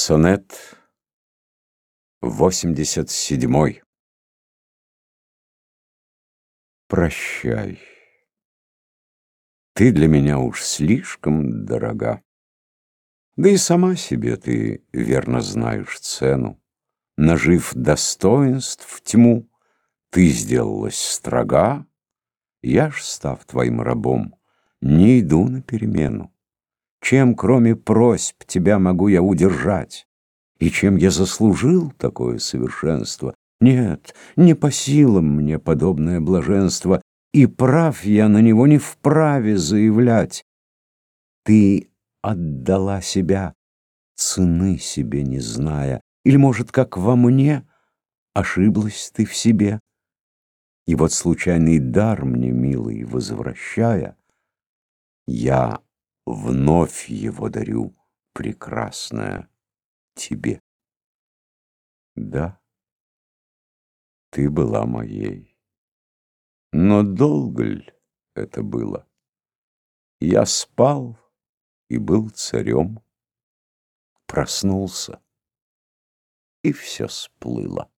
Сонет 87 Прощай. Ты для меня уж слишком дорога. Да и сама себе ты верно знаешь цену. Нажив достоинств тьму, ты сделалась строга, Я ж, став твоим рабом, не иду на перемену. Чем, кроме просьб, тебя могу я удержать? И чем я заслужил такое совершенство? Нет, не по силам мне подобное блаженство, И прав я на него не вправе заявлять. Ты отдала себя, цены себе не зная, Или, может, как во мне, ошиблась ты в себе. И вот случайный дар мне, милый, возвращая, Я вновь его дарю, прекрасная, тебе. Да, ты была моей, но долго ли это было? Я спал и был царем, проснулся, и все сплыло.